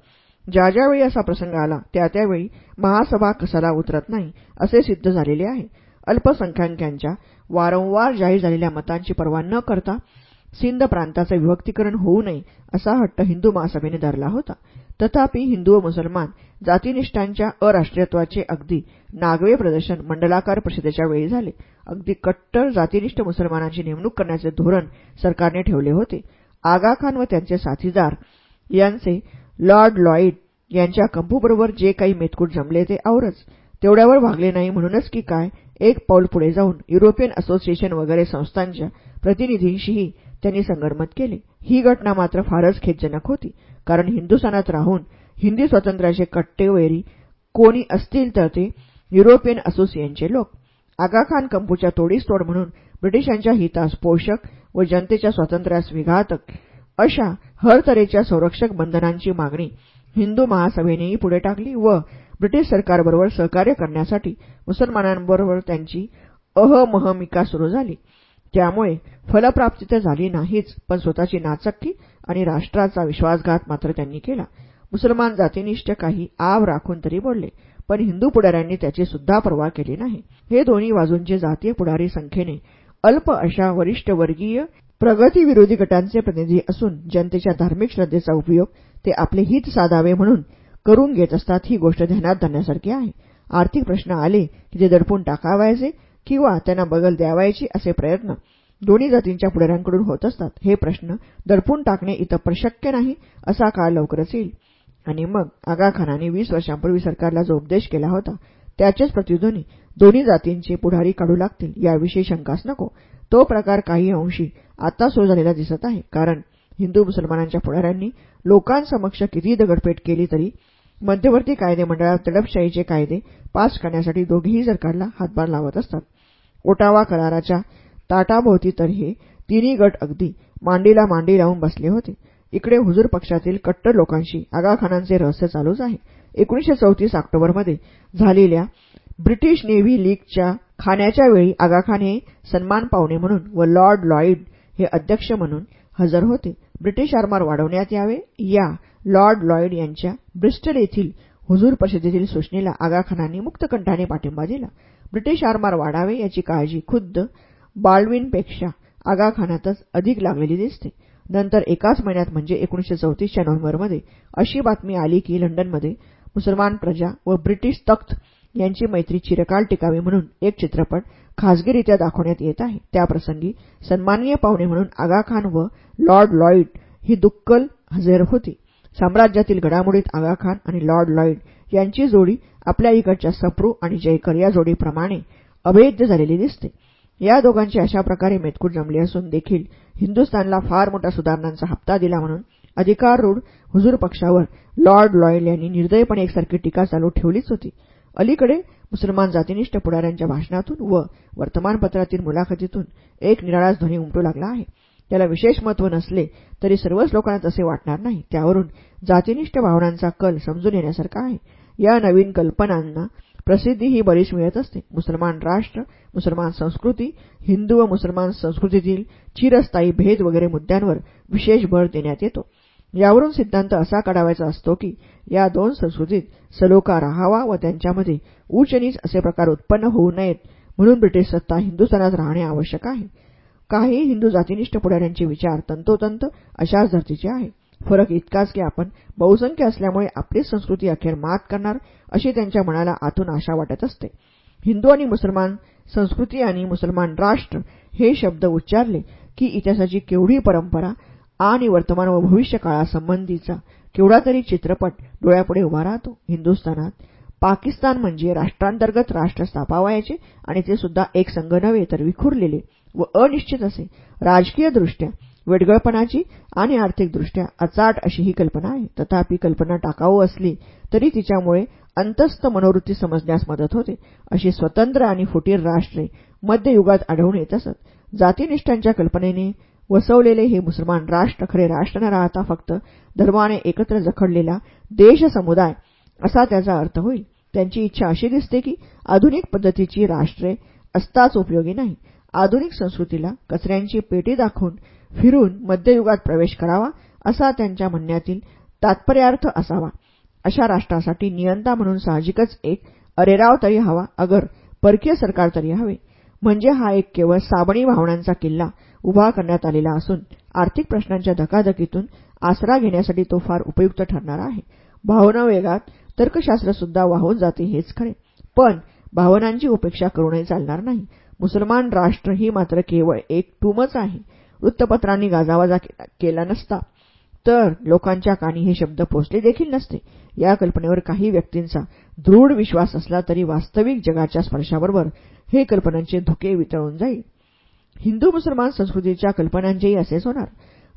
ज्या ज्यावेळी असा प्रसंग आला त्या त्यावेळी महासभा कसाला उतरत नाही असे सिद्ध झालेले आहे. अल्पसंख्याकांच्या वारंवार जाहीर झालेल्या मतांची पर्वा न करता सिंध प्रांताचे विभक्तीकरण होऊ नये असा हट्ट हिंदू महासभेने धरला होता. तथापि हिंदू व मुसलमान जातीनिष्ठांच्या अराष्ट्रीयत्वाचे अगदी नागवे प्रदर्शन मंडलाकार परिषदेच्या वेळी झाले. अगदी कट्टर जातीनिष्ठ मुसलमानांची नेमणूक करण्याचे धोरण सरकारने ठेवले होते. आगाखान व त्यांचे साथीदार यांचे लॉर्ड लॉईड यांच्या कंपूबरोबर जे काही मेतकूट जमले ते आवरच. तेवढ्यावर भागले नाही म्हणूनच की काय? एक पाऊल पुढे जाऊन युरोपियन असोसिएशन वगैरे संस्थांच्या प्रतिनिधींशीही त्यांनी संगणमत केले. ही घटना मात्र फारच खेदजनक होती कारण हिंदुस्थानात राहून हिंदी स्वातंत्र्याचे कट्टेवैरी कोणी असतील तर ते युरोपियन असोसिएशनचे लोक. आगाखान कंपूच्या तोडीस तोड म्हणून ब्रिटिशांच्या हितास पोषक व जनतेच्या स्वातंत्र्यास विघातक अशा हर तऱ्हेच्या संरक्षक बंधनांची मागणी हिंदू महासभेनेही पुढे टाकली व ब्रिटिश सरकारबरोबर सहकार्य करण्यासाठी मुसलमानांबरोबर त्यांची अहमहमिका सुरू झाली. त्यामुळे फलप्राप्ती तर झाली नाहीच पण स्वतःची नाचक्की आणि राष्ट्राचा विश्वासघात मात्र त्यांनी केला. मुसलमान जातीनिष्ठ काही आव राखून तरी बोलले. पण हिंदू पुढाऱ्यांनी त्याची सुद्धा पर्वा केली नाही. हे दोन्ही बाजूंचे जातीय पुढारी संख्येने अल्प अशा वरिष्ठ वर्गीय प्रगतीविरोधी गटांचे प्रतिनिधी असून जनतेच्या धार्मिक श्रद्धेचा उपयोग ते आपले हित साधावे म्हणून करून घेत असतात ही गोष्ट ध्यानात धरण्यासारखी आहे. आर्थिक प्रश्न आले की ते दडपून टाकावायचे किंवा त्यांना बगल द्यावायची असे प्रयत्न दोन्ही जातींच्या पुढाऱ्यांकडून होत असतात. हे प्रश्न दडपून टाकणे इतपर शक्य नाही असा काळ लवकरच येईल. आणि मग आगाखानाने वीस वर्षांपूर्वी सरकारला जो उपदेश केला होता त्याचेच प्रतिध्वनी दोन्ही जातींचे पुढारी काढू लागतील याविषयी शंकाच नको. तो प्रकार काही अंशी आता सुरू झालेला दिसत आहे. कारण हिंदू मुसलमानांच्या पुढाऱ्यांनी लोकांसमक्ष किती दगडफेट केली तरी मध्यवर्ती कायदे मंडळात तडपशाहीचे कायदे पास करण्यासाठी दोघेही सरकारला हातभार लावत असतात. ओटावा कराराच्या ताटाभोवती तर हे तिन्ही गट अगदी मांडीला मांडी लावून बसले होते. इकडे हुजूर पक्षातील कट्टर लोकांशी आगाखानांचे रहस्य चालूच आहे. एकोणीशे चौतीस ऑक्टोबरमध्ये झालेल्या ब्रिटिश नेव्ही लीगच्या खाण्याच्या वेळी आगाखान हे सन्मान पावणे म्हणून व लॉर्ड लॉईड हे अध्यक्ष म्हणून हजर होते. ब्रिटिश आरमार वाढवण्यात यावे या लॉर्ड लॉईड यांच्या ब्रिस्टल येथील हुजूर परिषदेतील सूचनेला आगाखानांनी मुक्तकंठाने पाठिंबा दिला. ब्रिटिश आरमार वाढावे याची काळजी खुद्द बाल्डविनपेक्षा आगाखानातच अधिक लागलेली दिसते. नंतर एकाच महिन्यात म्हणजे एकोणीशे चौतीसच्या नोव्हेंबरमध्ये अशी बातमी आली की लंडनमध्ये मुसलमान प्रजा व ब्रिटिश तख्त यांची मैत्री चिरकाल टिकावी म्हणून एक चित्रपट खासगीरित्या दाखवण्यात येत आहे. त्याप्रसंगी सन्माननीय पाहुणे म्हणून आगाखान व लॉर्ड लॉईड ही दुक्कल हजेर होती. साम्राज्यातील घडामोडीत आगाखान आणि लॉर्ड लॉईड यांची जोडी आपल्या इकडच्या सप्रू आणि जयकर या जोडीप्रमाणे अभेद्य झालेली दिसते. या दोघांची अशा प्रकारे मेतकूट जमली असून देखील हिंदुस्थानला फार मोठा सुधारणांचा हप्ता दिला म्हणून अधिकाररूढ हुजूर पक्षावर लॉर्ड लॉयल यांनी निर्दयपणे एकसारखी टीका चालू ठेवलीच होती. अलीकडे मुसलमान जातीनिष्ठ पुढाऱ्यांच्या भाषणातून व वर्तमानपत्रातील मुलाखतीतून एक निराळाच ध्वनी उमटू लागला आहे. त्याला विशेष महत्त्व नसले तरी सर्वच लोकांना तसे वाटणार नाही. त्यावरून जातीनिष्ठ भावनांचा कल समजून येण्यासारखा आहे. या नवीन कल्पनांना प्रसिद्धी ही बरीच मिळत असते. मुसलमान राष्ट्र मुसलमान संस्कृती हिंदू व मुसलमान संस्कृतीतील चिरस्थायी भेद वगैरे मुद्द्यांवर विशेष भर देण्यात येतो. यावरून सिद्धांत असा काढावायचा असतो की या दोन संस्कृतीत सलोखा राहावा व त्यांच्यामध्ये उच्च नीच असे प्रकार उत्पन्न होऊ नयेत म्हणून ब्रिटिश सत्ता हिंदुस्थानात राहणे आवश्यक आहे. काही हिंदू जातीनिष्ठ पुढाऱ्यांचे विचार तंतोतंत अशाच धर्तीचे आहेत फरक इतकाच की आपण बहुसंख्य असल्यामुळे आपली संस्कृती अखेर मात करणार अशी त्यांच्या मनाला आतून आशा वाटत असते. हिंदू आणि मुसलमान संस्कृती आणि मुसलमान राष्ट्र हे शब्द उच्चारले की इतिहासाची केवढी परंपरा आणि वर्तमान व भविष्य काळासंबंधीचा केवढा तरी चित्रपट डोळ्यापुढे उभा राहतो. हिंदुस्थानात पाकिस्तान म्हणजे राष्ट्रांतर्गत राष्ट्र स्थापावायचे आणि ते सुद्धा एक संघ नव्हे तर विखुरलेले व अनिश्चित असे. राजकीयदृष्ट्या वेडगळपणाची आणि आर्थिकदृष्ट्या अचाट अशी ही कल्पना आहे. तथापि कल्पना टाकाऊ असली तरी तिच्यामुळे अंतस्थ मनोवृत्ती समजण्यास मदत होते. अशी स्वतंत्र आणि फुटीर राष्ट्रे मध्ययुगात आढळून येत असत. जातीनिष्ठांच्या कल्पनेने वसवलेले हे मुसलमान राष्ट्र खरे राष्ट्र न राहता फक्त धर्माने एकत्र जखडलेला देश समुदाय असा त्याचा अर्थ होईल. त्यांची इच्छा अशी दिसते की आधुनिक पद्धतीची राष्ट्रे असताच उपयोगी नाही. आधुनिक संस्कृतीला कचऱ्यांची पेटी दाखवून फिरून मध्ययुगात प्रवेश करावा असा त्यांच्या म्हणण्यातील तात्पर्यार्थ असावा. अशा राष्ट्रासाठी नियंता म्हणून साहजिकच एक अरेराव तरी हवा अगर परकीय सरकार तरी हवे. म्हणजे हा एक केवळ साबणी भावनांचा किल्ला उभा करण्यात आलेला असून आर्थिक प्रश्नांच्या धकाधकीतून आसरा घेण्यासाठी तो फार उपयुक्त ठरणार आहे. भावनावेगात तर्कशास्त्रसुद्धा वाहून जाते हेच खरे. पण भावनांची उपेक्षा करूनही चालणार नाही. मुसलमान राष्ट्र ही मात्र केवळ एक टूमच आहे. वृत्तपत्रांनी गाजावाजा केला नसता. तर लोकांच्या कानी हे शब्द पोचले देखील नसते. या कल्पनेवर काही व्यक्तींचा दृढ विश्वास असला तरी वास्तविक जगाच्या स्पर्शाबरोबर हे कल्पनांचे धुके वितळून जाईल. हिंदू मुसलमान संस्कृतीच्या कल्पनांचेही असेच होणार.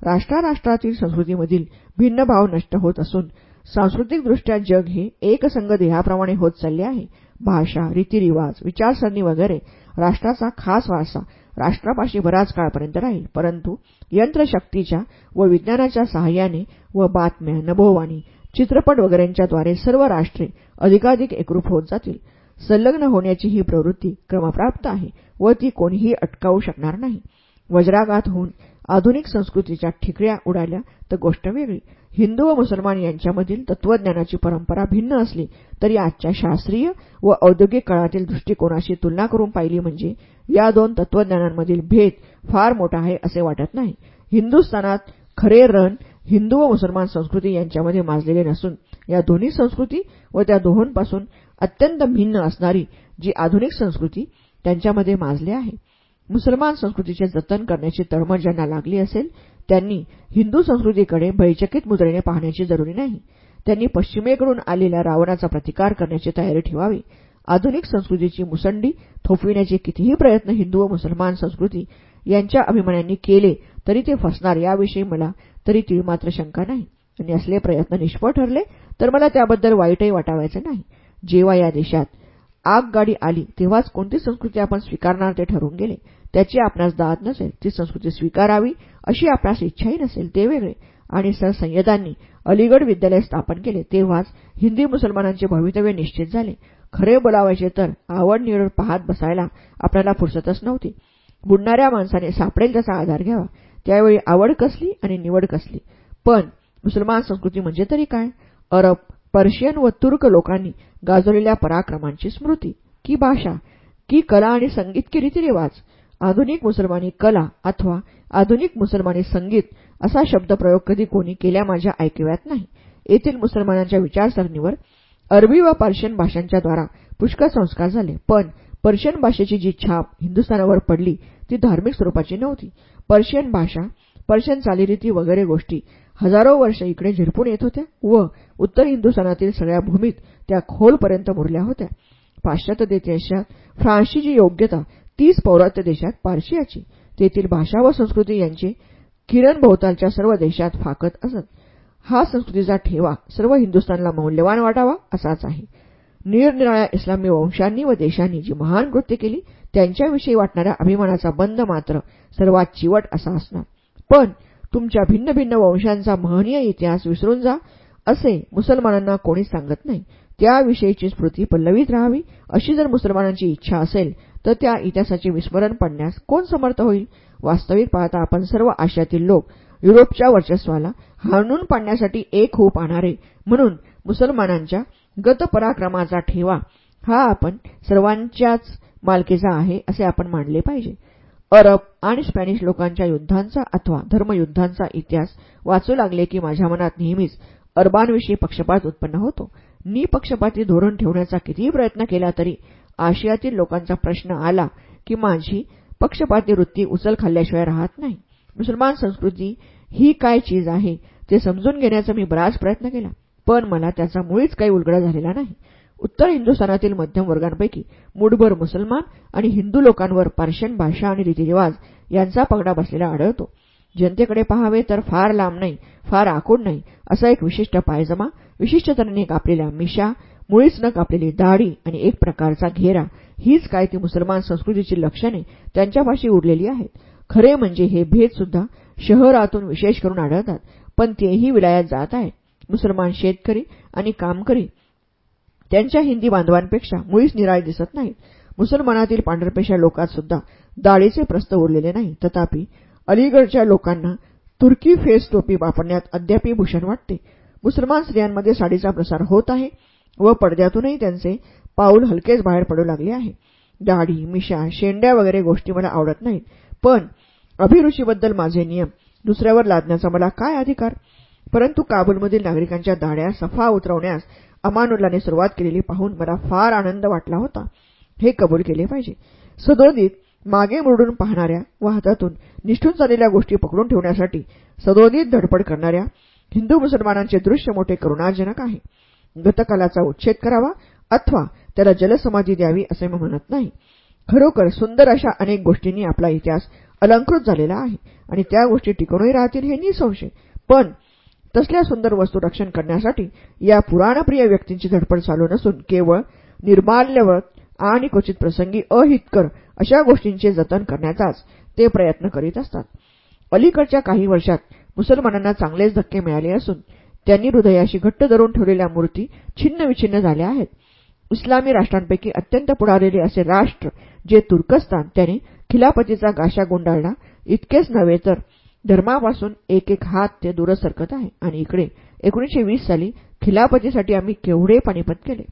राष्ट्राराष्ट्रातील संस्कृतीमधील भिन्न भाव नष्ट होत असून सांस्कृतिकदृष्ट्या जग हे एकसंग देहाप्रमाणे होत चालले आहे. भाषा रीतिरिवाज विचारसरणी वगैरे राष्ट्राचा खास वारसा राष्ट्रापाशी बराच काळपर्यंत राहील. परंतु यंत्रशक्तीच्या व विज्ञानाच्या सहाय्याने व बातम्या नभोवाणी चित्रपट वगैरेंच्याद्वारे सर्व राष्ट्रे अधिकाधिक एकरूप होत जातील. संलग्न होण्याची ही प्रवृत्ती क्रमप्राप्त आहे व ती कोणीही अटकावू शकणार नाही. वज्राघात होऊन आधुनिक संस्कृतीच्या ठिकऱ्या उडाल्या तर गोष्ट वेगळी. हिंदू व मुसलमान यांच्यामधील तत्वज्ञानाची परंपरा भिन्न असली तरी आजच्या शास्त्रीय व औद्योगिक काळातील दृष्टिकोनाशी तुलना करून पाहिली म्हणजे या दोन तत्वज्ञानांमधील भेद फार मोठा आहे असे वाटत नाही. हिंदुस्थानात खरे रण हिंदू व मुसलमान संस्कृती यांच्यामध्ये माजलेले नसून या दोन्ही संस्कृती व त्या दोहोंपासून अत्यंत भिन्न असणारी जी आधुनिक संस्कृती त्यांच्यामध्ये माजली आहे. मुसलमान संस्कृतीचे जतन करण्याची तळमळ ज्यांना लागली असेल त्यांनी हिंदू संस्कृतीकडे भयचकित मुद्रेने पाहण्याची जरुरी नाही. त्यांनी पश्चिमेकडून आलेल्या रावणाचा प्रतिकार करण्याची तयारी ठेवावी. आधुनिक संस्कृतीची मुसंडी थोपविण्याचे कितीही प्रयत्न हिंदू व मुसलमान संस्कृती यांच्या अभिमानांनी केले तरी ते फसणार याविषयी मला तरी तीळमात्र शंका नाही. आणि असले प्रयत्न निष्फळ ठरले तर मला त्याबद्दल वाईटही वाटावायचे नाही. जेव्हा या देशात आगगाडी आली तेव्हाच कोणती संस्कृती आपण स्वीकारणार ते ठरून गेले. त्याची आपणास दाद नसेल ती संस्कृती स्वीकारावी अशी आपणास इच्छाही नसेल ते वेगळे. आणि सर सय्यदांनी अलीगड विद्यालय स्थापन केले तेव्हाच हिंदी मुसलमानांचे भवितव्य निश्चित झाले. खरे बोलावायचे तर आवड निवड पाहत बसायला आपल्याला फुरसतच नव्हती. बुडणाऱ्या माणसाने सापडेल त्याचा आधार घ्यावा. त्यावेळी आवड कसली आणि निवड कसली? पण मुसलमान संस्कृती म्हणजे तरी काय? अरब पर्शियन व तुर्क लोकांनी गाजवलेल्या पराक्रमांची स्मृती. की भाषा? की कला आणि संगीत की रीतिरिवाज? आधुनिक मुसलमानी कला अथवा आधुनिक मुसलमानी संगीत असा शब्दप्रयोग कधी कोणी केल्या माझ्या ऐकव्यात नाही. येथील मुसलमानांच्या विचारसरणीवर अरबी व पर्शियन भाषांच्या द्वारा पुष्कळ संस्कार झाले. पण पर्शियन भाषेची जी छाप हिंदुस्थानावर पडली ती धार्मिक स्वरूपाची नव्हती. पर्शियन भाषा पर्शियन चालीरीती वगैरे गोष्टी हजारो वर्ष इकडे झिरपून येत होत्या व उत्तर हिंदुस्थानातील सगळ्या भूमीत त्या खोलपर्यंत मुरल्या होत्या. पाश्चात्य देशात फ्रान्सची जी योग्यता तीच पौरात्य देशात पारशियाची तेथील भाषा व संस्कृती यांचे किरण भोवतालच्या सर्व देशात फाकत असत. हा संस्कृतीचा ठेवा सर्व हिंदुस्थानला मौल्यवान वाटावा असाच आहे. निरनिराळ्या इस्लामी वंशांनी व देशांनी जी महान कृत्य केली त्यांच्याविषयी वाटणाऱ्या अभिमानाचा बंद मात्र सर्वात चिवट असा असणार. पण तुमच्या भिन्न भिन्न वंशांचा महनीय इतिहास विसरून जा असे मुसलमानांना कोणी सांगत नाही. त्याविषयीची स्मृती पल्लवीत राहावी अशी जर मुसलमानांची इच्छा असेल तर त्या इतिहासाचे विस्मरण पडण्यास कोण समर्थ होईल? वास्तविक पाहता आपण सर्व आशियातील लोक युरोपच्या वर्चस्वाला हाणून पाडण्यासाठी एक होऊ पाहणारे म्हणून मुसलमानांच्या गतपराक्रमाचा ठेवा हा आपण सर्वांच्याच मालकीचा आहे असे आपण मानले पाहिजे. अरब आणि स्पॅनिश लोकांच्या युद्धांचा अथवा धर्मयुद्धांचा इतिहास वाचू लागले की माझ्या मनात नेहमीच अरबांविषयी पक्षपात उत्पन्न होतो. निपक्षपाती धोरण ठेवण्याचा कितीही प्रयत्न केला तरी आशियातील लोकांचा प्रश्न आला की माझी पक्षपाती वृत्ती उचल खाल्ल्याशिवाय राहत नाही. मुसलमान संस्कृती ही काय चीज आहे ते समजून घेण्याचा मी बराच प्रयत्न केला पण मला त्याचा मुळीच काही उलगडा झालेला नाही. उत्तर हिंदुस्थानातील मध्यम वर्गांपैकी मुठभर मुसलमान आणि हिंदू लोकांवर पार्शियन भाषा आणि रीतिरिवाज यांचा पगडा बसलेला आढळतो. जनतेकडे पहावे तर फार लांब नाही फार आखूड नाही असा एक विशिष्ट पायजमा विशिष्ट तऱ्हेने कापलेल्या मिशा मुळीच न कापलेली दाढी आणि एक प्रकारचा घेरा हीच काय ती मुसलमान संस्कृतीची लक्षणे त्यांच्यापाशी उरलेली आहेत. खरे म्हणजे हे भेद सुद्धा शहरातून विशेष करून आढळतात पण तेही विलायात जात आहेत. मुसलमान शेतकरी आणि कामकरी त्यांच्या हिंदी बांधवांपेक्षा मुळीच निराळे दिसत नाहीत. मुसलमानातील पांढरपेशा लोकात सुद्धा दाढीचे प्रस्त उरलेले नाही. तथापि अलीगडच्या लोकांना तुर्की फेस टोपी वापरण्यात अद्यापही भूषण वाटते. मुसलमान स्त्रियांमध्ये साडीचा प्रसार होत आहे. व पडद्यातूनही त्यांचे पाऊल हलकेच बाहेर पडू लागले आहे. दाढी मिशा शेंड्या वगैरे गोष्टी मला आवडत नाहीत. पण अभिरुचीबद्दल माझे नियम दुसऱ्यावर लादण्याचा मला काय अधिकार? परंतु काबूलमधील नागरिकांच्या दाड्या सफा उतरवण्यास अमानुल्लाने सुरुवात केलेली पाहून मला फार आनंद वाटला होता. हे कबूल केले पाहिजे. सदोदित मागे मुरडून पाहणाऱ्या व हातातून निष्ठून चाललेल्या गोष्टी पकडून ठेवण्यासाठी सदोदित धडपड करणाऱ्या हिंदू मुसलमानांचे दृश्य मोठे करुणाजनक आहे. गतकालाचा उच्छेद करावा अथवा त्याला जलसमाधी द्यावी असे मी म्हणत नाही. खरोखर सुंदर अशा अनेक गोष्टींनी आपला इतिहास अलंकृत झालेला आहे आणि त्या गोष्टी टिकूनही राहतील हे निसंशय पण तसल्या सुंदर वस्तू रक्षण करण्यासाठी या पुराणप्रिय व्यक्तींची धडपड चालू नसून केवळ निर्माल्यवत आणि क्वचित प्रसंगी अहितकर अशा गोष्टींचे जतन करण्याचाच ते प्रयत्न करीत असतात. अलीकडच्या काही वर्षात मुसलमानांना चांगलेच धक्के मिळाले असून त्यांनी हृदयाशी घट्ट धरून ठेवलेल्या मूर्ती छिन्न विछिन्न झाल्या आहेत. इस्लामी राष्ट्रांपैकी अत्यंत पुढारलेले असे राष्ट्र जे तुर्कस्तान त्याने खिलापतीचा गाशा गुंडाळला इतकेच नव्हे तर धर्मापासून एक एक हात ते दूरच सरकत आहे. आणि इकडे एकोणीशे वीस साली खिलापतीसाठी आम्ही केवढे पाणीपत केले?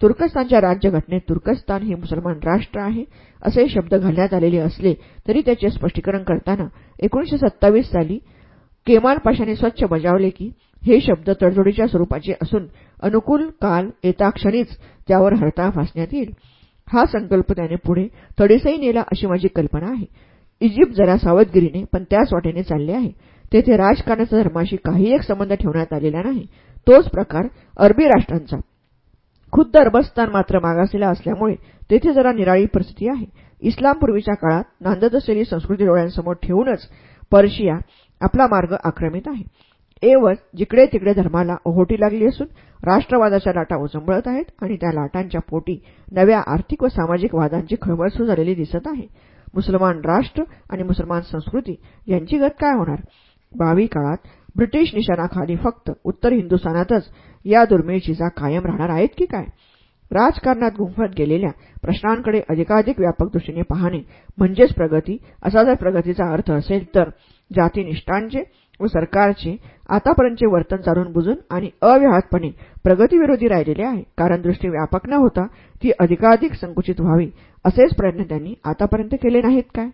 तुर्कस्तानच्या राज्यघटनेत तुर्कस्तान हे मुसलमान राष्ट्र आहे असे शब्द घालण्यात आलेले असले तरी त्याचे स्पष्टीकरण करताना एकोणीशे सत्तावीस साली केमाल पाशाने स्वच्छ बजावले की हे शब्द तडजोडीच्या स्वरूपाचे असून अनुकूल काल येता क्षणीच त्यावर हरता फासण्यात येईल. हा संकल्प त्याने पुढे तडीसही नेला अशी माझी कल्पना आहे. इजिप्त जरा सावधगिरीने पण त्याच वाटेने चालले आहे. तेथे राजकारणाचा धर्माशी काही एक संबंध ठेवण्यात आलेला नाही. तोच प्रकार अरबी राष्ट्रांचा. खुद्द अरबस्तान मात्र मागासलेला असल्यामुळे तेथे जरा निराळी परिस्थिती आहे. इस्लामपूर्वीच्या काळात नांदत असलेली संस्कृती डोळ्यांसमोर ठेवूनच पर्शिया आपला मार्ग आक्रमित आहे. एवज जिकडे तिकडे धर्माला ओहोटी लागली असून राष्ट्रवादाच्या लाटा उचंबळत आहेत आणि त्या लाटांच्या पोटी नव्या आर्थिक व सामाजिक वादांची खळबळ झालेली दिसत आहे. मुसलमान राष्ट्र आणि मुसलमान संस्कृती यांची गत काय होणार? भावी काळात ब्रिटिश निशाणाखाली फक्त उत्तर हिंदुस्थानातच या दुर्मिळ चिजा कायम राहणार आहेत की काय? राजकारणात गुंफत गेलेल्या प्रश्नांकडे अधिकाधिक व्यापक दृष्टीने पाहणे म्हणजेच प्रगती असा जर प्रगतीचा अर्थ असेल तर जातीनिष्ठांचे व सरकारचे आतापर्यंतचे वर्तन जाणून बुजून आणि अव्याहतपणे प्रगतीविरोधी राहिलेले आहे. कारण दृष्टी व्यापक न होता ती अधिकाधिक संकुचित व्हावी असेच प्रयत्न त्यांनी आतापर्यंत केले नाहीत काय?